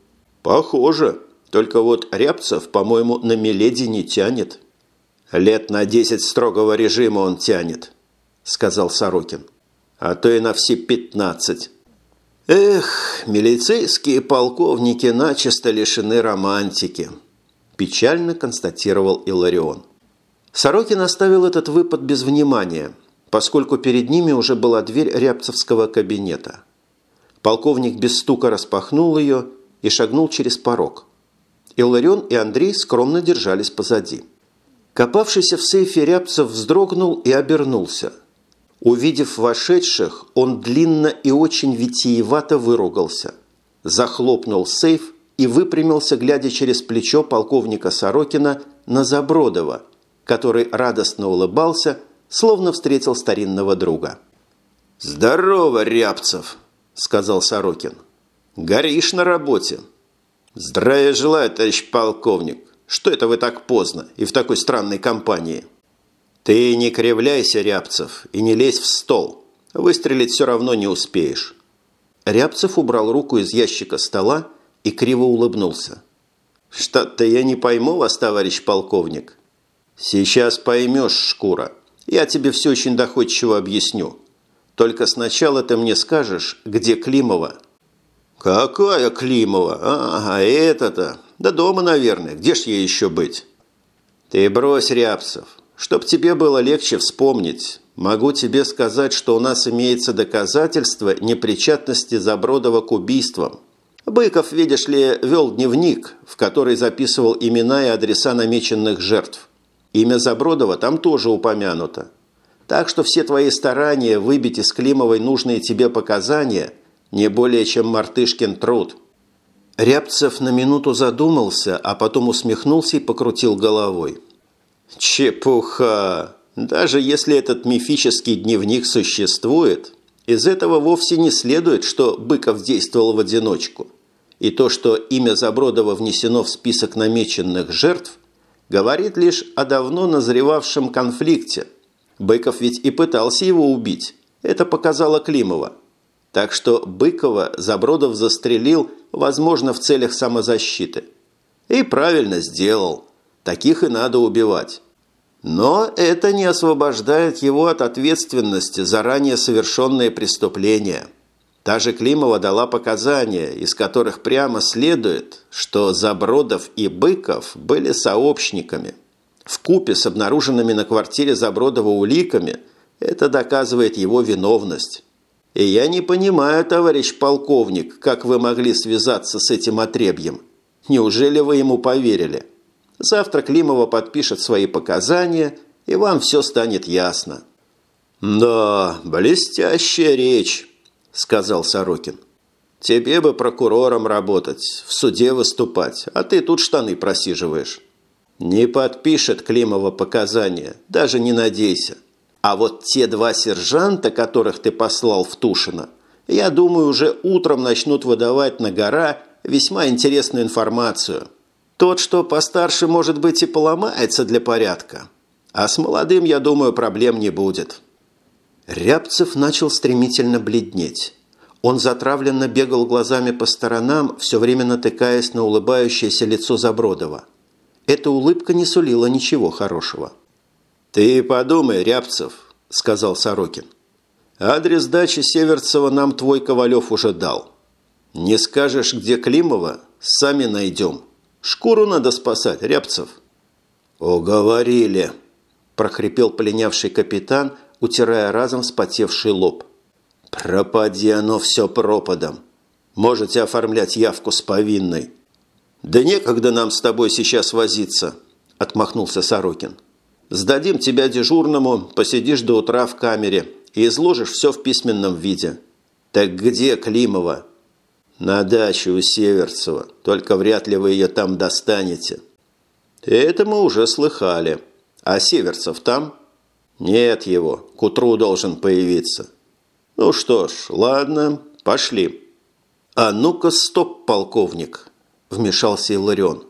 «Похоже. Только вот Рябцев, по-моему, на Миледи не тянет». «Лет на десять строгого режима он тянет», – сказал Сорокин. «А то и на все пятнадцать». «Эх, милицейские полковники начисто лишены романтики», – печально констатировал Иларион. Сорокин оставил этот выпад без внимания, поскольку перед ними уже была дверь рябцевского кабинета – Полковник без стука распахнул ее и шагнул через порог. Илларион и Андрей скромно держались позади. Копавшийся в сейфе Рябцев вздрогнул и обернулся. Увидев вошедших, он длинно и очень витиевато выругался. Захлопнул сейф и выпрямился, глядя через плечо полковника Сорокина на Забродова, который радостно улыбался, словно встретил старинного друга. «Здорово, Рябцев!» – сказал Сорокин. «Горишь на работе». «Здравия желаю, товарищ полковник. Что это вы так поздно и в такой странной компании?» «Ты не кривляйся, Рябцев, и не лезь в стол. Выстрелить все равно не успеешь». Рябцев убрал руку из ящика стола и криво улыбнулся. «Что-то я не пойму вас, товарищ полковник». «Сейчас поймешь, Шкура. Я тебе все очень доходчиво объясню. Только сначала ты мне скажешь, где Климова». «Какая Климова? А, это-то. Да дома, наверное. Где ж ей еще быть?» «Ты брось, Рябцев. Чтоб тебе было легче вспомнить, могу тебе сказать, что у нас имеется доказательство непричастности Забродова к убийствам. Быков, видишь ли, вел дневник, в который записывал имена и адреса намеченных жертв. Имя Забродова там тоже упомянуто. Так что все твои старания выбить из Климовой нужные тебе показания не более чем мартышкин труд». Рябцев на минуту задумался, а потом усмехнулся и покрутил головой. «Чепуха! даже если этот мифический дневник существует, из этого вовсе не следует, что Быков действовал в одиночку. И то, что имя Забродова внесено в список намеченных жертв, говорит лишь о давно назревавшем конфликте. Быков ведь и пытался его убить. Это показала Климова. Так что Быкова Забродов застрелил, возможно, в целях самозащиты. И правильно сделал. Таких и надо убивать. Но это не освобождает его от ответственности за ранее совершенные преступления. Та же Климова дала показания, из которых прямо следует, что Забродов и Быков были сообщниками. В купе с обнаруженными на квартире Забродова уликами это доказывает его виновность. И я не понимаю, товарищ полковник, как вы могли связаться с этим отребьем. Неужели вы ему поверили?» Завтра Климова подпишет свои показания, и вам все станет ясно». «Да, блестящая речь», – сказал Сорокин. «Тебе бы прокурором работать, в суде выступать, а ты тут штаны просиживаешь». «Не подпишет Климова показания, даже не надейся. А вот те два сержанта, которых ты послал в Тушино, я думаю, уже утром начнут выдавать на гора весьма интересную информацию». Тот, что постарше, может быть, и поломается для порядка. А с молодым, я думаю, проблем не будет». Рябцев начал стремительно бледнеть. Он затравленно бегал глазами по сторонам, все время натыкаясь на улыбающееся лицо Забродова. Эта улыбка не сулила ничего хорошего. «Ты подумай, Рябцев», – сказал Сорокин. «Адрес дачи Северцева нам твой Ковалев уже дал. Не скажешь, где Климова, сами найдем». Шкуру надо спасать, Рябцев». «Уговорили», – прохрипел полинявший капитан, утирая разом вспотевший лоб. «Пропади оно все пропадом. Можете оформлять явку с повинной». «Да некогда нам с тобой сейчас возиться», – отмахнулся Сорокин. «Сдадим тебя дежурному, посидишь до утра в камере и изложишь все в письменном виде». «Так где Климова?» «На даче у Северцева, только вряд ли вы ее там достанете». «Это мы уже слыхали. А Северцев там?» «Нет его, к утру должен появиться». «Ну что ж, ладно, пошли». «А ну-ка, стоп, полковник!» – вмешался Иларион.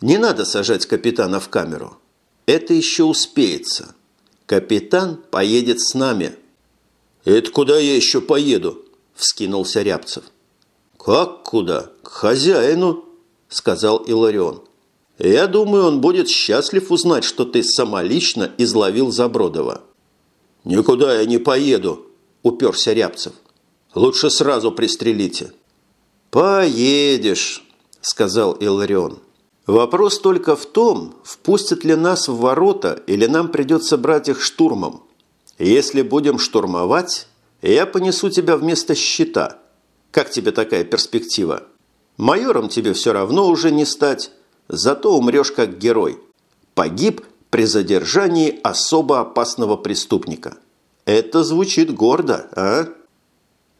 «Не надо сажать капитана в камеру. Это еще успеется. Капитан поедет с нами». «Это куда я еще поеду?» – вскинулся Рябцев. «Как куда? К хозяину», – сказал Иларион. «Я думаю, он будет счастлив узнать, что ты самолично изловил Забродова». «Никуда я не поеду», – уперся Рябцев. «Лучше сразу пристрелите». «Поедешь», – сказал Иларион. «Вопрос только в том, впустят ли нас в ворота или нам придется брать их штурмом. Если будем штурмовать, я понесу тебя вместо щита». Как тебе такая перспектива? Майором тебе все равно уже не стать, зато умрешь как герой. Погиб при задержании особо опасного преступника. Это звучит гордо, а?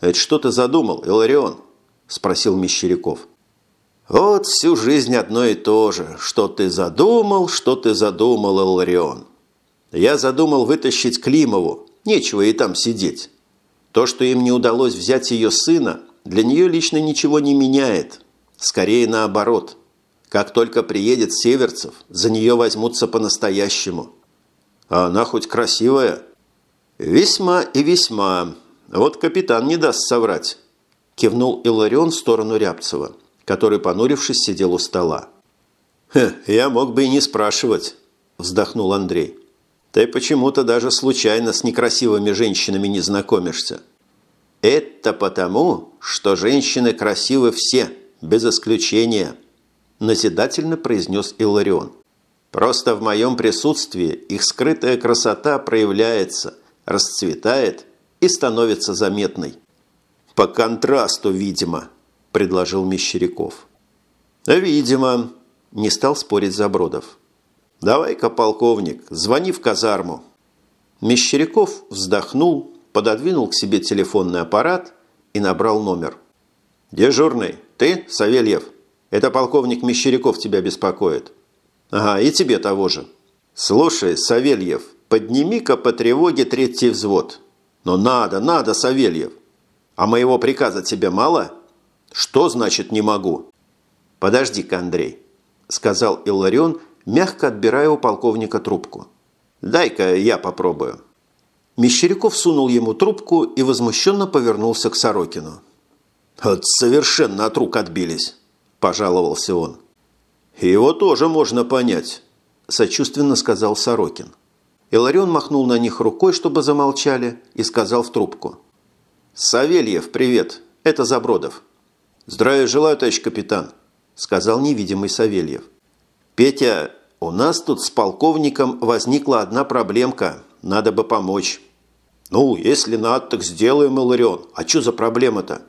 Это что ты задумал, Иларион? Спросил Мещеряков. Вот всю жизнь одно и то же. Что ты задумал, что ты задумал, Иларион. Я задумал вытащить Климову. Нечего и там сидеть. То, что им не удалось взять ее сына, для нее лично ничего не меняет. Скорее наоборот. Как только приедет Северцев, за нее возьмутся по-настоящему. А она хоть красивая? Весьма и весьма. Вот капитан не даст соврать. Кивнул Иларион в сторону Рябцева, который, понурившись, сидел у стола. «Хе, я мог бы и не спрашивать», – вздохнул Андрей. «Ты почему-то даже случайно с некрасивыми женщинами не знакомишься». «Это потому, что женщины красивы все, без исключения», – назидательно произнес Иларион. «Просто в моем присутствии их скрытая красота проявляется, расцветает и становится заметной». «По контрасту, видимо», – предложил Мещеряков. «Видимо», – не стал спорить Забродов. «Давай-ка, полковник, звони в казарму». Мещеряков вздохнул, пододвинул к себе телефонный аппарат и набрал номер. «Дежурный, ты, Савельев? Это полковник Мещеряков тебя беспокоит». «Ага, и тебе того же». «Слушай, Савельев, подними-ка по тревоге третий взвод. Но надо, надо, Савельев. А моего приказа тебе мало? Что значит не могу? Подожди-ка, Андрей, сказал Илларион, мягко отбирая у полковника трубку. Дай-ка я попробую. Мещеряков сунул ему трубку и возмущенно повернулся к Сорокину. «Вот совершенно от рук отбились», – пожаловался он. «Его тоже можно понять», – сочувственно сказал Сорокин. Иларион махнул на них рукой, чтобы замолчали, и сказал в трубку. «Савельев, привет. Это Забродов». «Здравия желаю, товарищ капитан», – сказал невидимый Савельев. «Петя, у нас тут с полковником возникла одна проблемка. Надо бы помочь». «Ну, если надо, так сделаем, Иларион. А что за проблема-то?»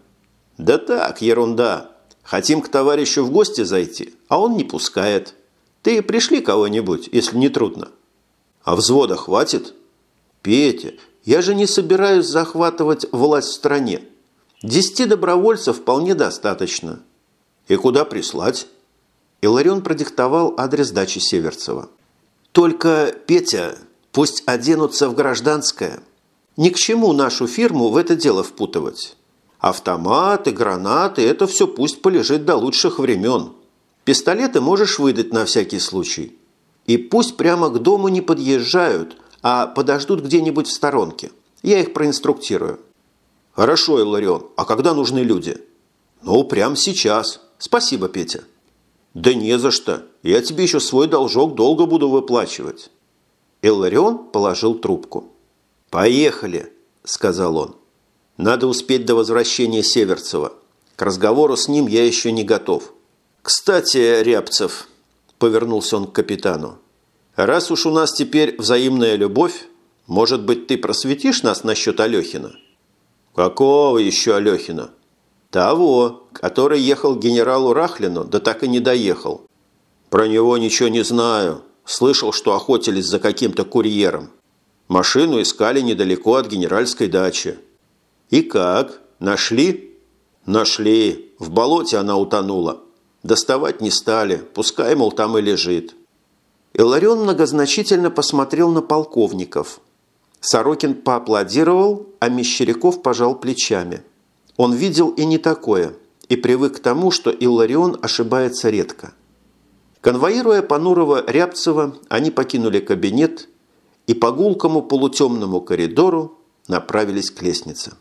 «Да так, ерунда. Хотим к товарищу в гости зайти, а он не пускает. Ты пришли кого-нибудь, если не трудно». «А взвода хватит?» «Петя, я же не собираюсь захватывать власть в стране. Десяти добровольцев вполне достаточно». «И куда прислать?» Иларион продиктовал адрес дачи Северцева. «Только, Петя, пусть оденутся в гражданское». Ни к чему нашу фирму в это дело впутывать. Автоматы, гранаты – это все пусть полежит до лучших времен. Пистолеты можешь выдать на всякий случай. И пусть прямо к дому не подъезжают, а подождут где-нибудь в сторонке. Я их проинструктирую. Хорошо, Иларион, а когда нужны люди? Ну, прямо сейчас. Спасибо, Петя. Да не за что. Я тебе еще свой должок долго буду выплачивать. Илларион положил трубку. «Поехали», – сказал он. «Надо успеть до возвращения Северцева. К разговору с ним я еще не готов». «Кстати, Рябцев», – повернулся он к капитану, – «раз уж у нас теперь взаимная любовь, может быть, ты просветишь нас насчет Алехина?» «Какого еще Алехина?» «Того, который ехал к генералу Рахлину, да так и не доехал». «Про него ничего не знаю. Слышал, что охотились за каким-то курьером». Машину искали недалеко от генеральской дачи. И как? Нашли? Нашли. В болоте она утонула. Доставать не стали. Пускай, мол, там и лежит. Иларион многозначительно посмотрел на полковников. Сорокин поаплодировал, а Мещеряков пожал плечами. Он видел и не такое, и привык к тому, что Илларион ошибается редко. Конвоируя Панурова Рябцева, они покинули кабинет и по гулкому полутемному коридору направились к лестнице.